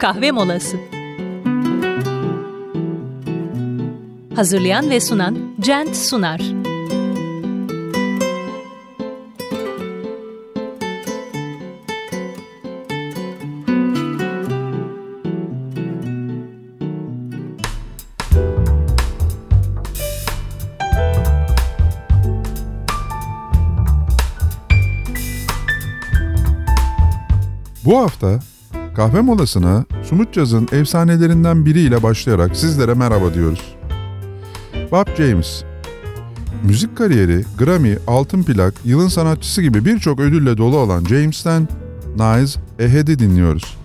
kahve molası. Hazırlayan ve sunan Cent Sunar. Bu hafta kahve molasına Sumut Caz'ın efsanelerinden biriyle başlayarak sizlere merhaba diyoruz. Bob James Müzik kariyeri, Grammy, Altın Plak, Yılın Sanatçısı gibi birçok ödülle dolu olan James'ten Nice Ahead'i dinliyoruz.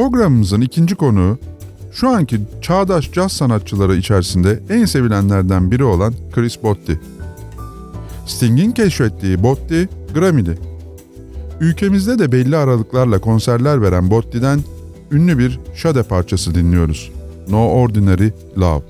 Programımızın ikinci konuğu şu anki çağdaş caz sanatçıları içerisinde en sevilenlerden biri olan Chris Botti. Sting'in keşfettiği Botti, Grammy'li. Ülkemizde de belli aralıklarla konserler veren Botti'den ünlü bir şade parçası dinliyoruz. No Ordinary Love.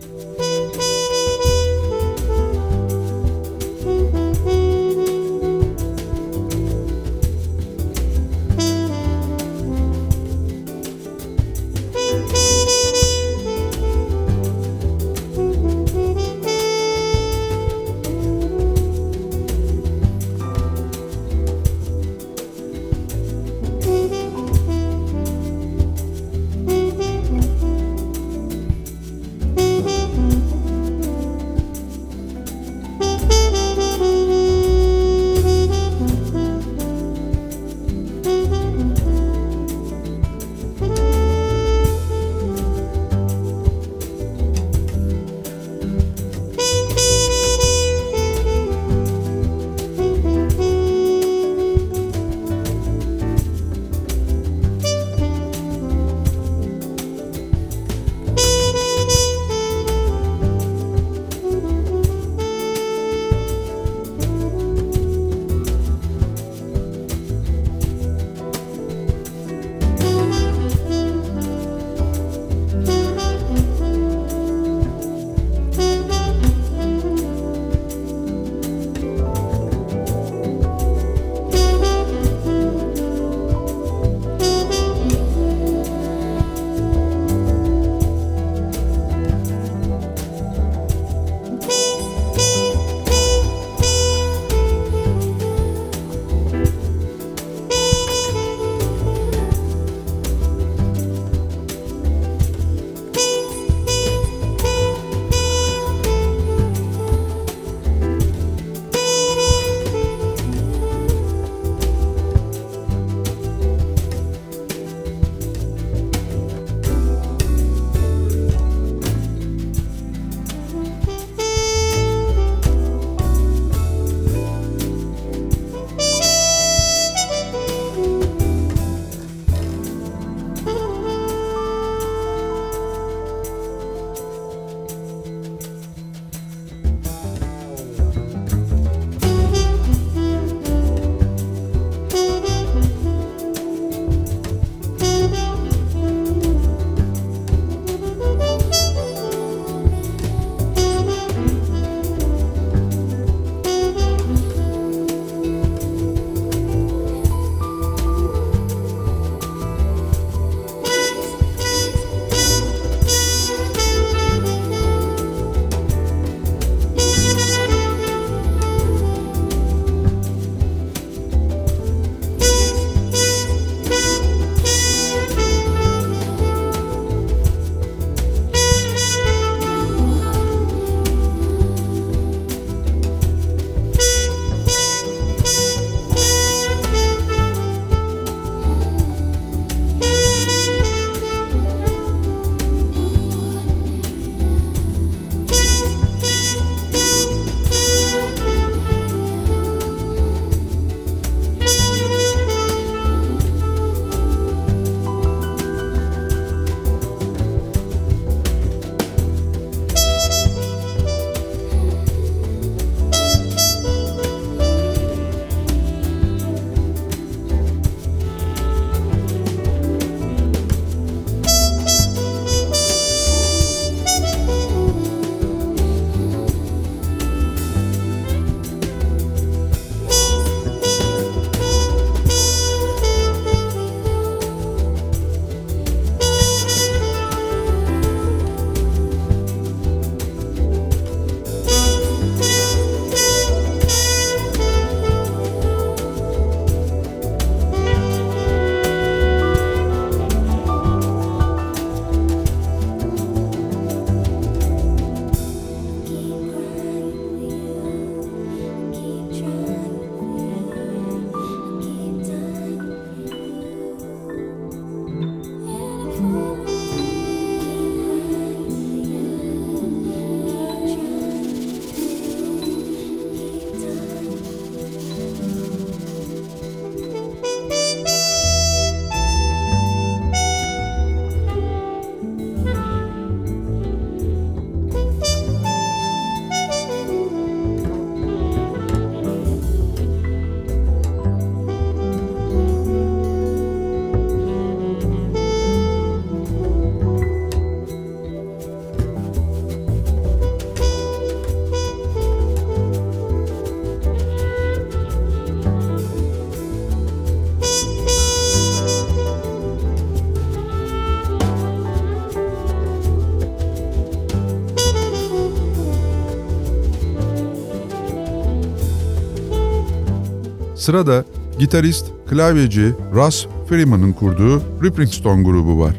Sırada gitarist, klavyeci Russ Freeman'ın kurduğu Ripping Stone grubu var.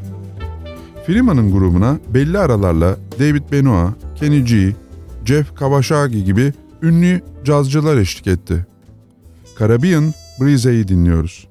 Freeman'ın grubuna belli aralarla David Benoit, Kenny G, Jeff Kawasaki gibi ünlü cazcılar eşlik etti. Caribbean Breeze'yi dinliyoruz.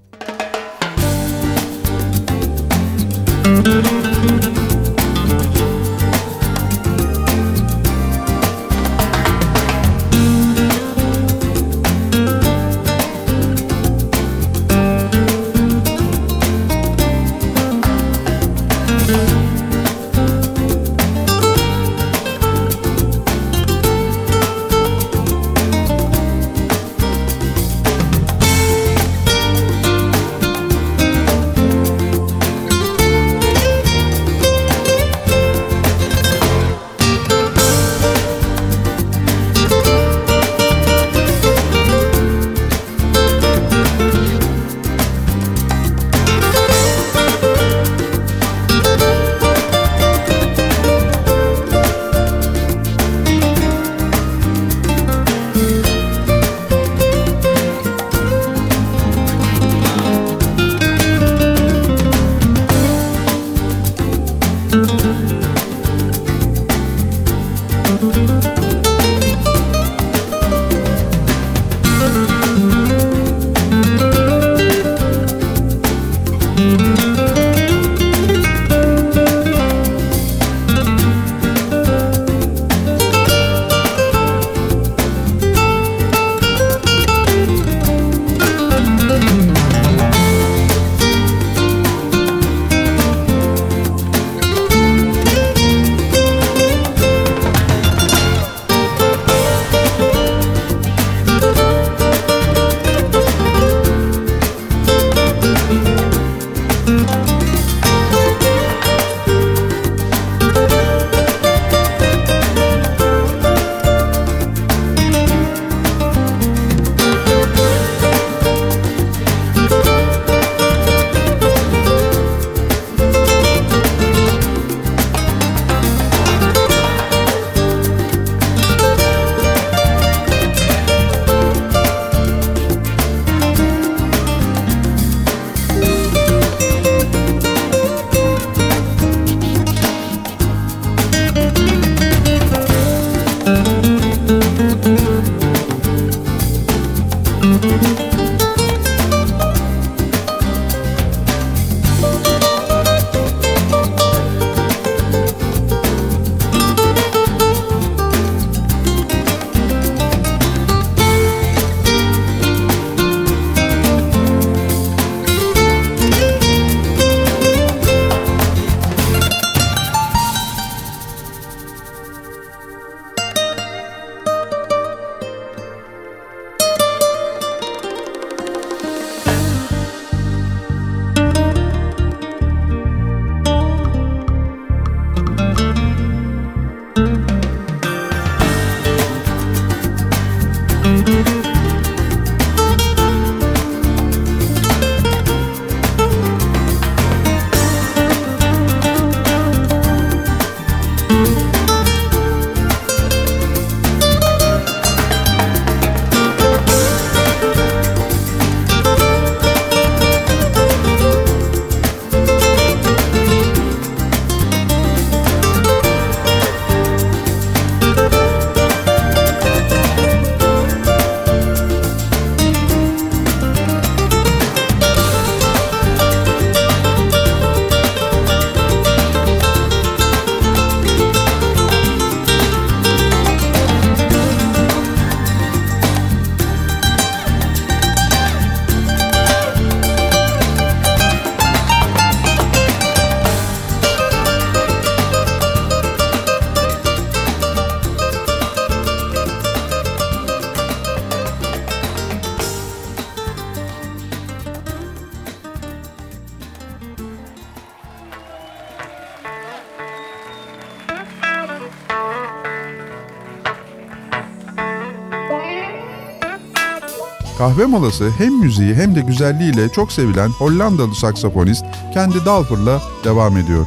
Kahve molası hem müziği hem de güzelliğiyle çok sevilen Hollandalı saksafonist Kendi Dalfur'la devam ediyor.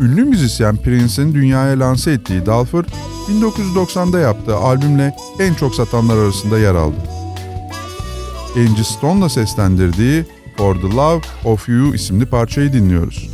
Ünlü müzisyen Prince'in dünyaya lanse ettiği Dalfur, 1990'da yaptığı albümle en çok satanlar arasında yer aldı. Angie Stone'la seslendirdiği For the Love of You isimli parçayı dinliyoruz.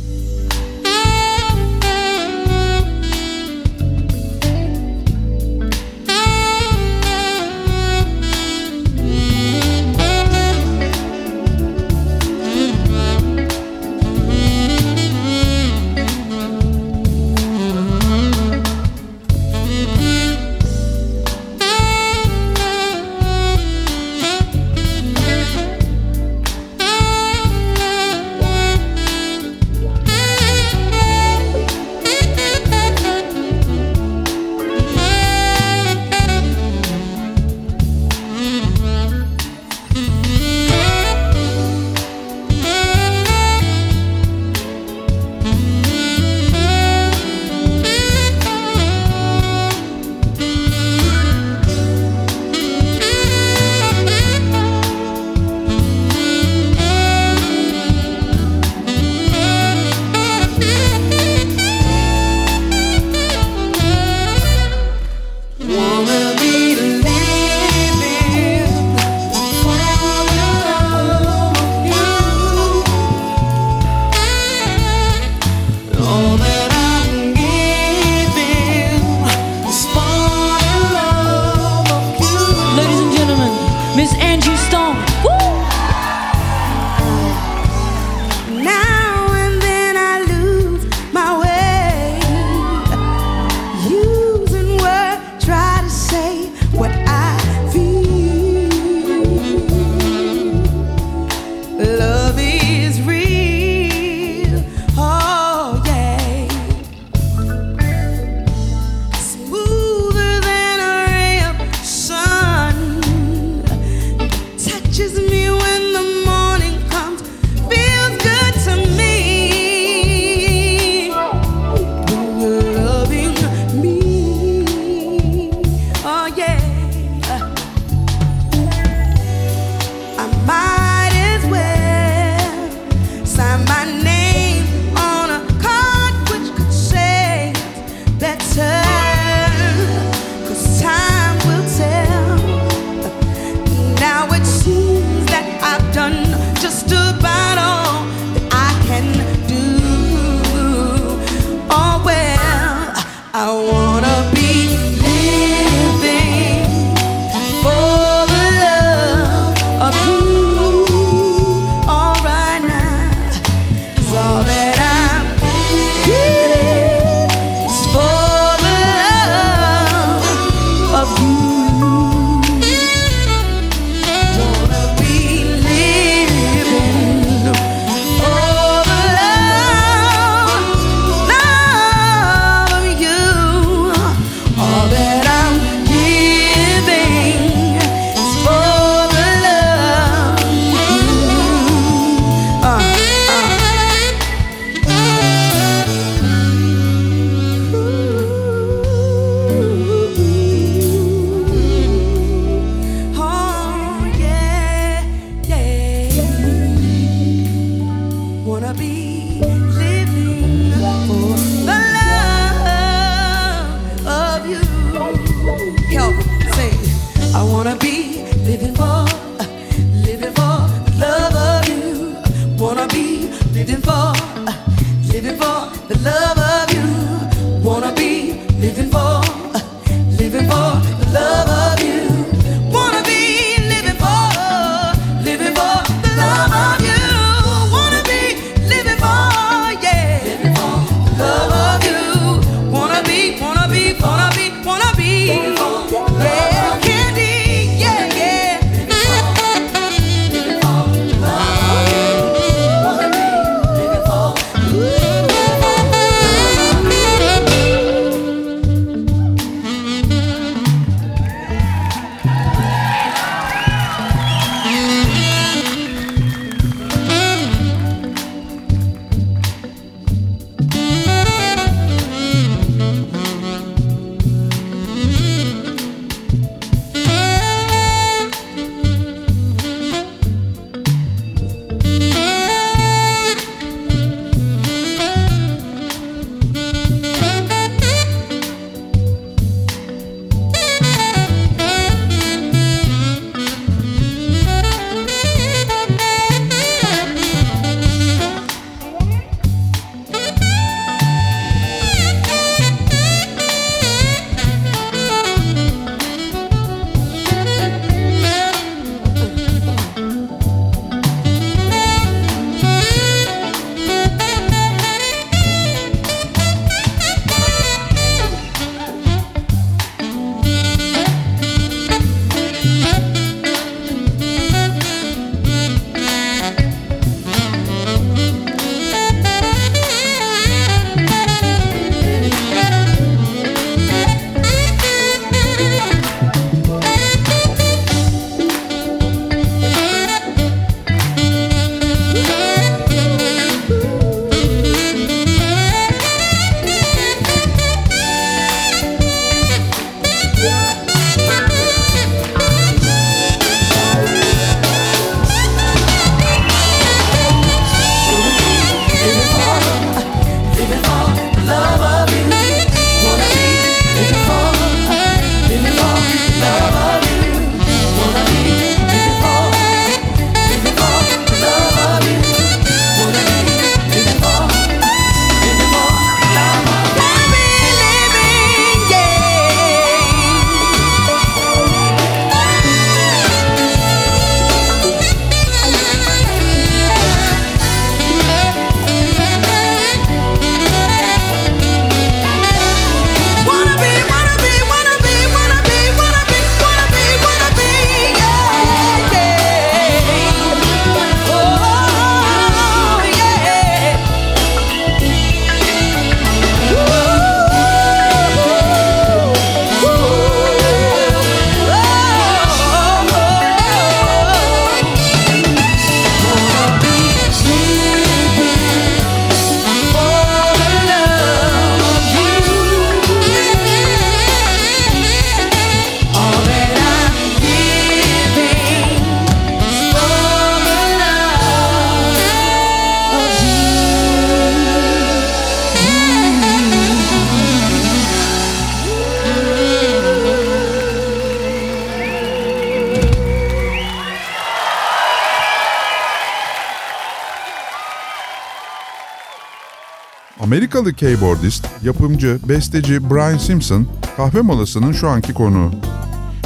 Amerikalı keyboardist, yapımcı, besteci Brian Simpson kahve molasının şu anki konuğu.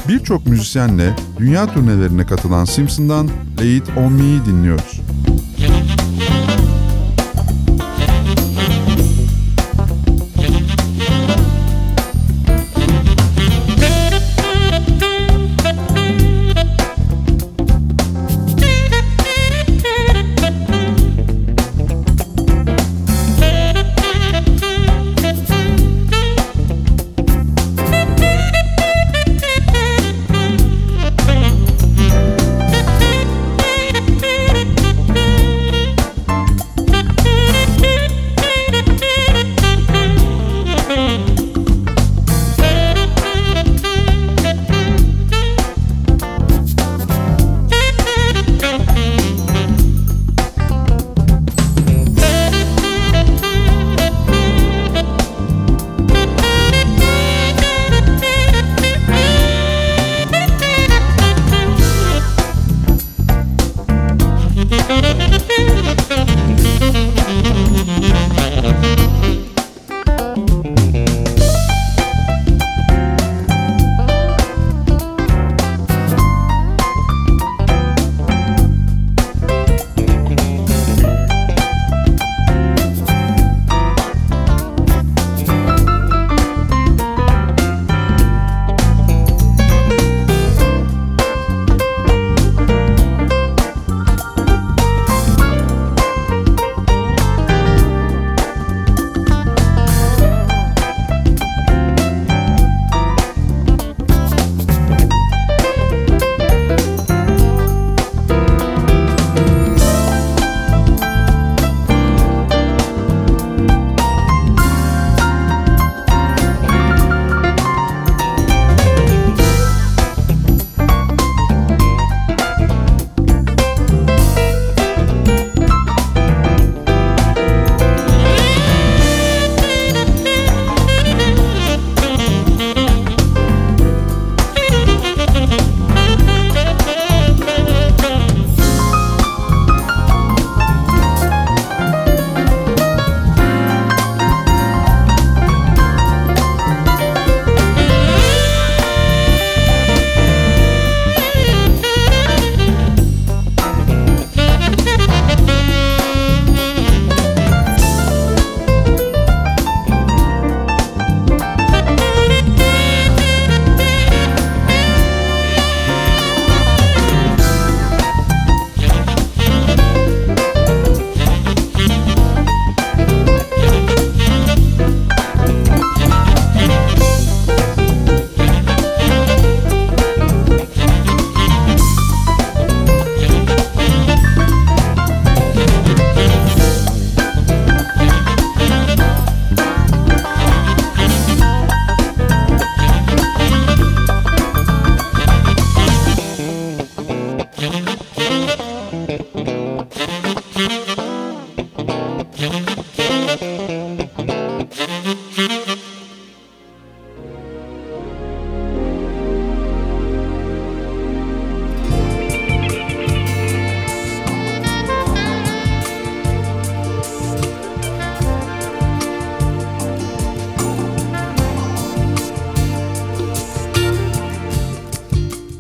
Birçok müzisyenle dünya turnelerine katılan Simpson'dan Lay It On Me'yi dinliyoruz.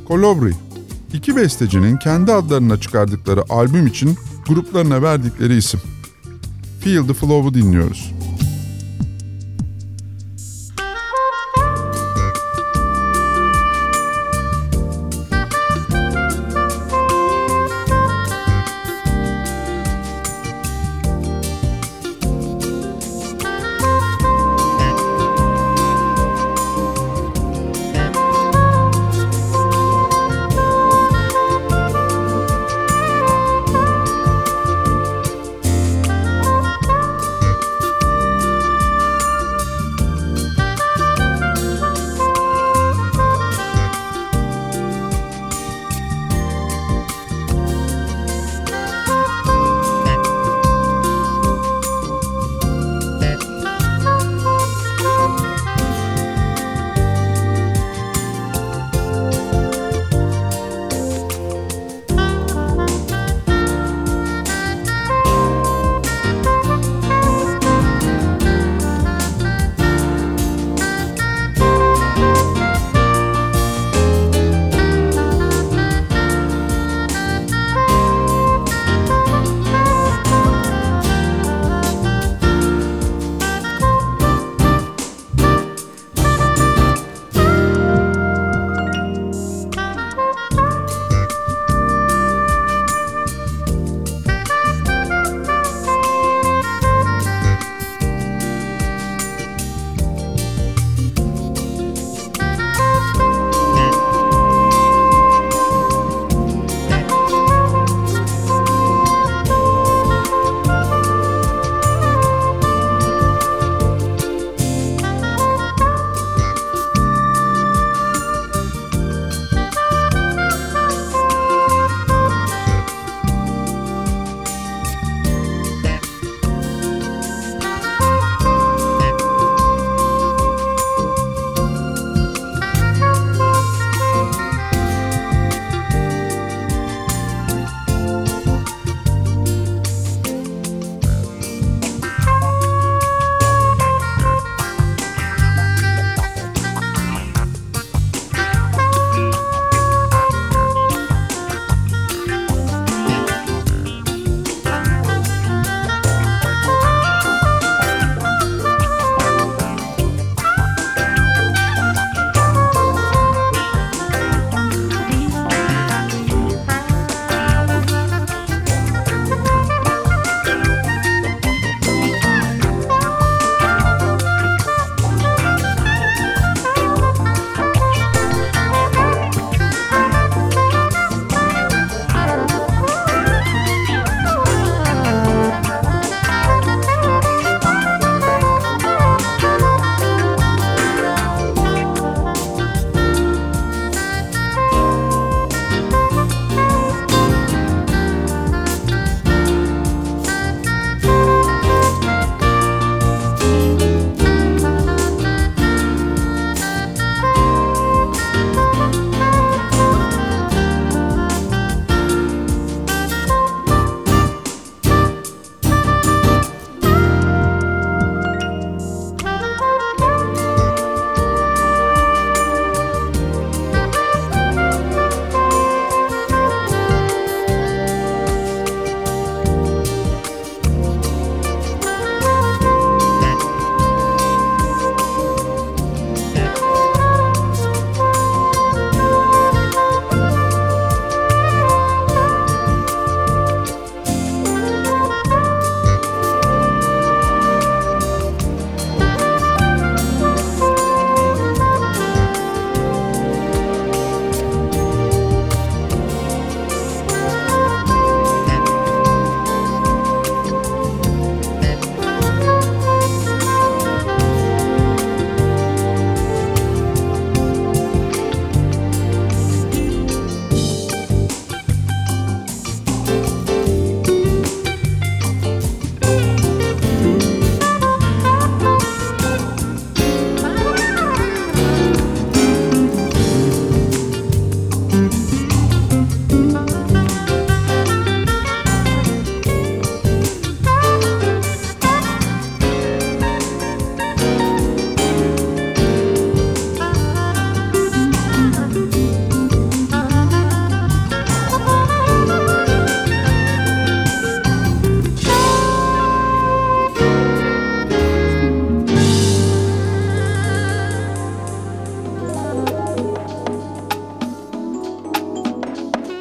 Colobri. İki bestecinin kendi adlarına çıkardıkları albüm için gruplarına verdikleri isim. Feel the Flow'u dinliyoruz.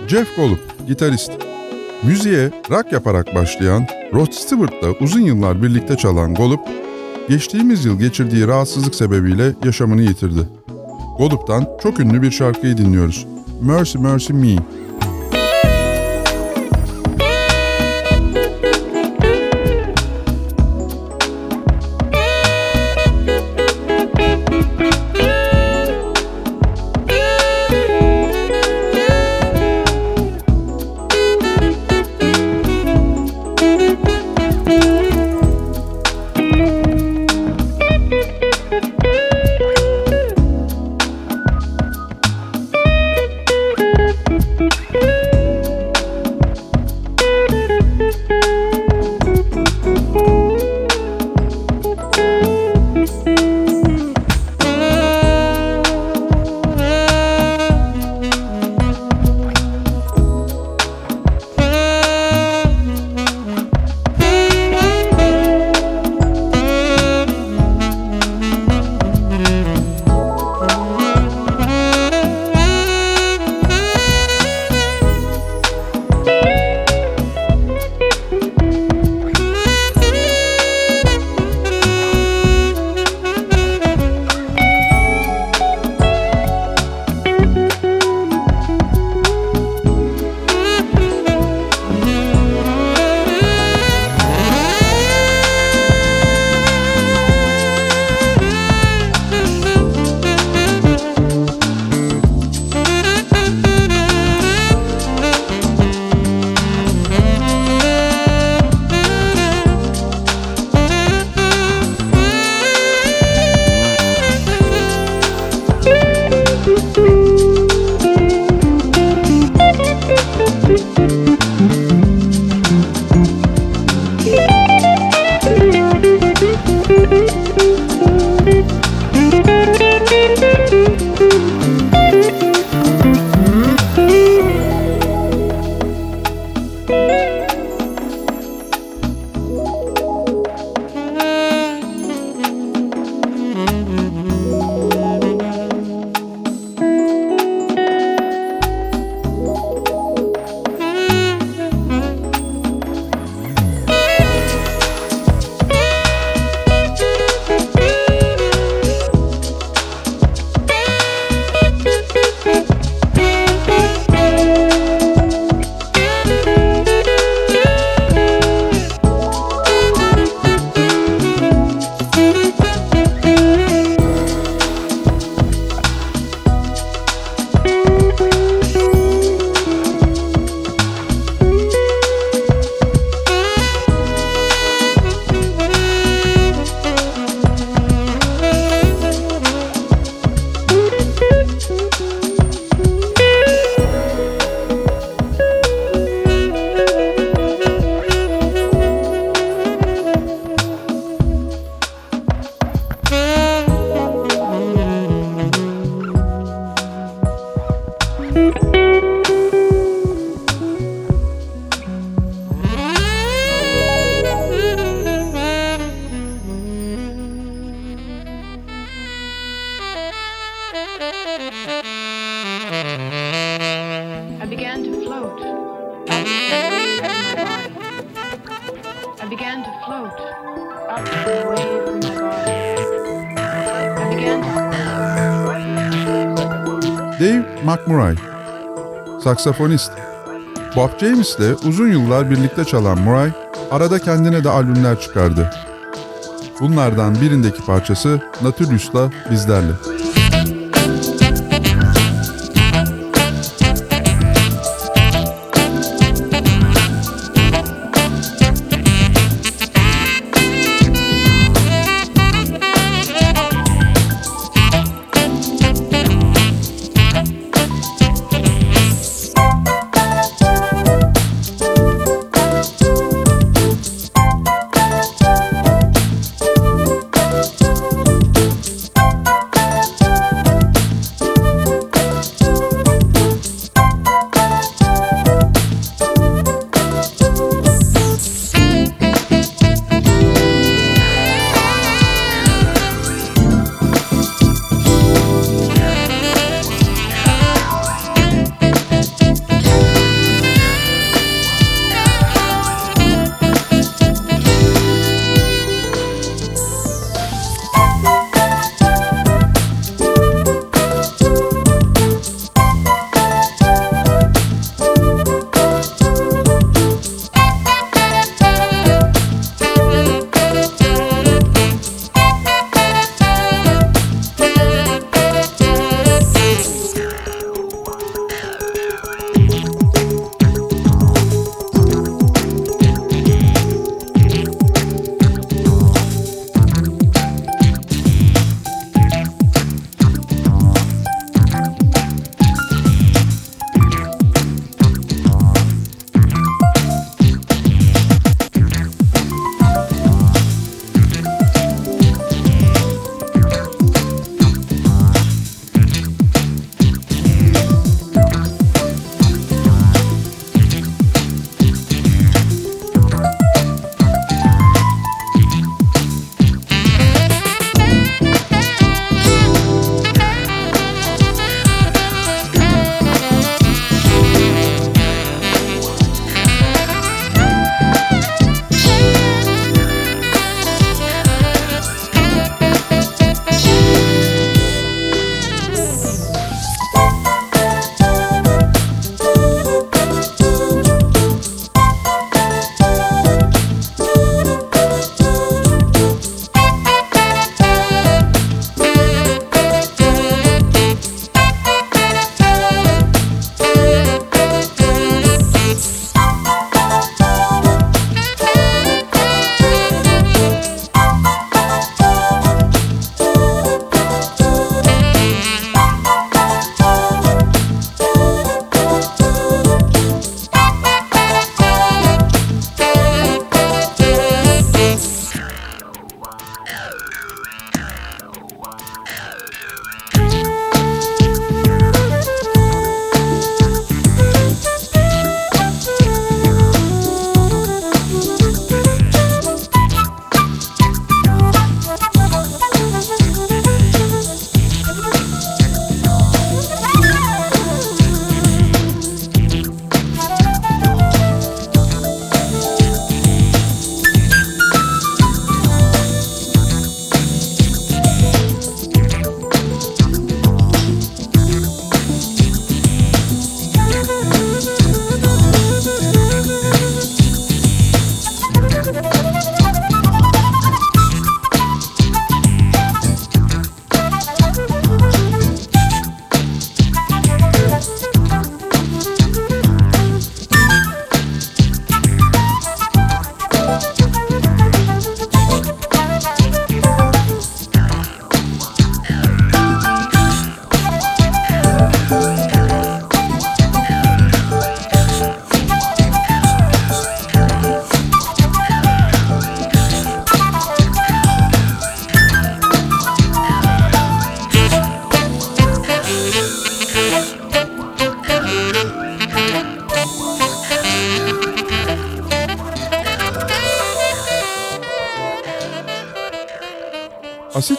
Jeff Golub, gitarist. Müziğe rock yaparak başlayan, Rod Stewart'la uzun yıllar birlikte çalan Golub, geçtiğimiz yıl geçirdiği rahatsızlık sebebiyle yaşamını yitirdi. Golub'dan çok ünlü bir şarkıyı dinliyoruz. Mercy Mercy Me. Dave McMurray, saksafonist. Bob James'le uzun yıllar birlikte çalan Murray, arada kendine de albümler çıkardı. Bunlardan birindeki parçası Natulus'la bizlerle.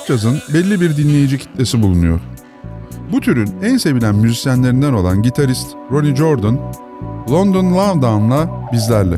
Cazın belli bir dinleyici kitlesi bulunuyor. Bu türün en sevilen müzisyenlerinden olan gitarist Ronnie Jordan, London Lovedown'la bizlerle.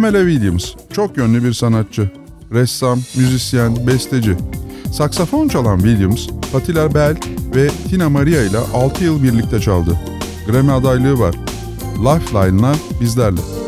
Pamela Williams çok yönlü bir sanatçı. Ressam, müzisyen, besteci. Saksafon çalan Williams, Patti LaBelle ve Tina Maria ile 6 yıl birlikte çaldı. Grammy adaylığı var. Lifeline'la bizlerle.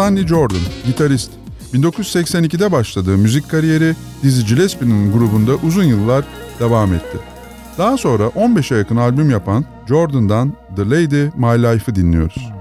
Stanley Jordan, gitarist. 1982'de başladığı müzik kariyeri Dizzy Gillespie'nin grubunda uzun yıllar devam etti. Daha sonra 15'e yakın albüm yapan Jordan'dan The Lady My Life'ı dinliyoruz.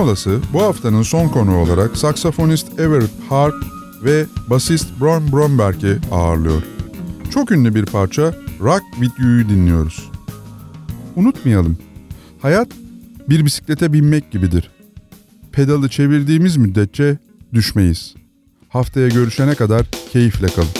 Molası bu haftanın son konu olarak saksafonist Everett Harp ve basist Bron Bromberg'i ağırlıyor. Çok ünlü bir parça Rock With You'yu dinliyoruz. Unutmayalım, hayat bir bisiklete binmek gibidir. Pedalı çevirdiğimiz müddetçe düşmeyiz. Haftaya görüşene kadar keyifle kalın.